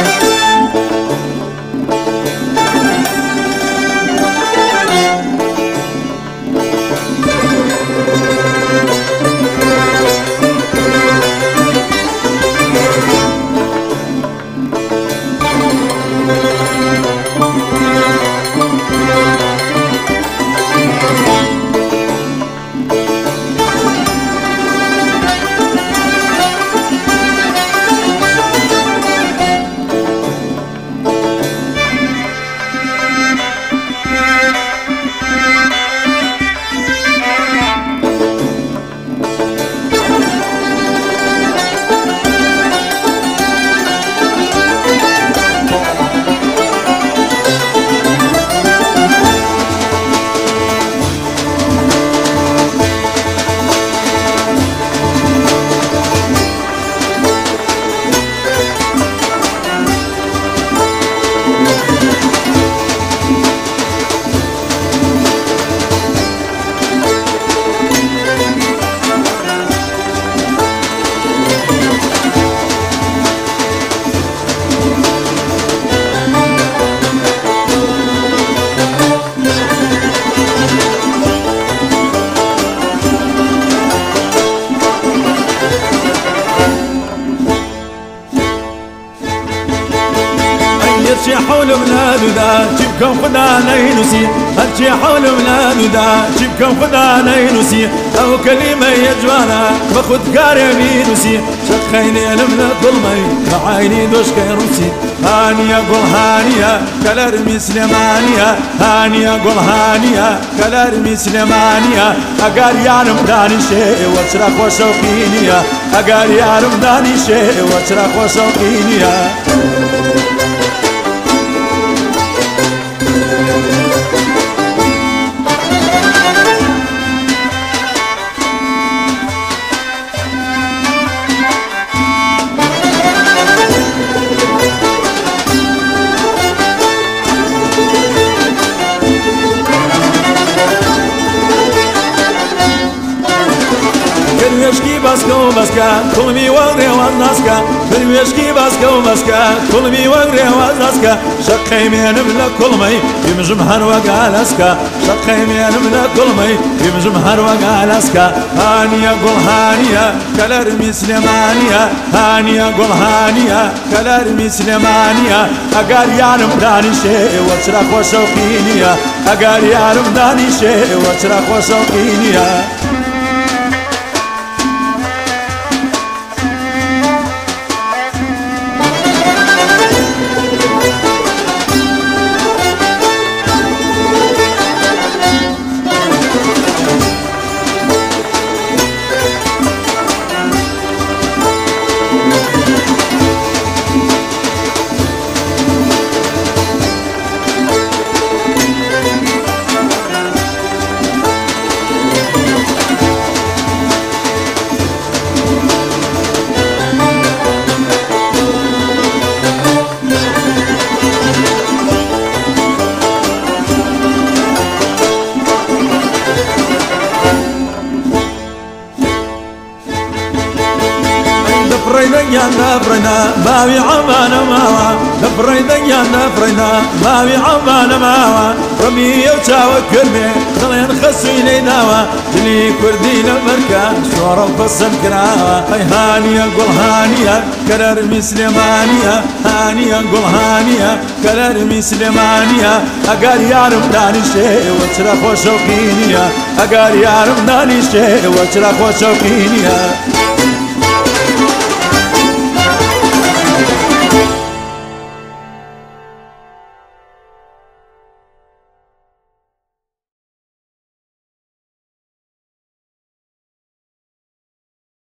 Thank you. هرجي حول من دودا جيبكم خدا نينوسي هرجي حول من دودا جيبكم خدا نينوسي او كلمة يجوانا بخد كاري مينوسي شقيني لمن الظلمي معايني دوش كيروسي هانية قول هانية كلار مسلمانية هانية قول هانية كلار مسلمانية اقار يارم داني شيء واترا خوش وقينية اقار يارم داني شيء واترا خوش وقينية بەسکە و بەسکە کوڵمی وە ڕێوان ناسکە بروێشکی باسکە و بەسکە کوڵمی وە ڕێوان ناسکە شەقەی مێنم لە کوڵمەی پیمژم هەروەگا لەسکە شەقەی مێنم لە کوڵمەی پیمژم هەروەگا لەسکە هاانە گوڵهانە کەلەرمی سلێمانە هاانە گوڵهانە کەلەرمی سلێمانە ئەگەر یانم دانیشێ وەچرا خۆشەڵقی نیە ئەگەر یارم دانیشێ وەچرا خۆشەڵقی نیە. لبرينا يا نبرنا ماوي عمانا ماوا لبرينا يا نبرنا ماوي عمانا ماوا رمي وتاو كرمي ضلين خسيني ناوا دلي كردي لمركا شورا بسن كراوا هاي هانية قول هانية كرر مسلمانية هانية قول هانية كرر مسلمانية اقال يارم دانشي وترا خوش وقينية اقال يارم دانشي وترا خوش وقينية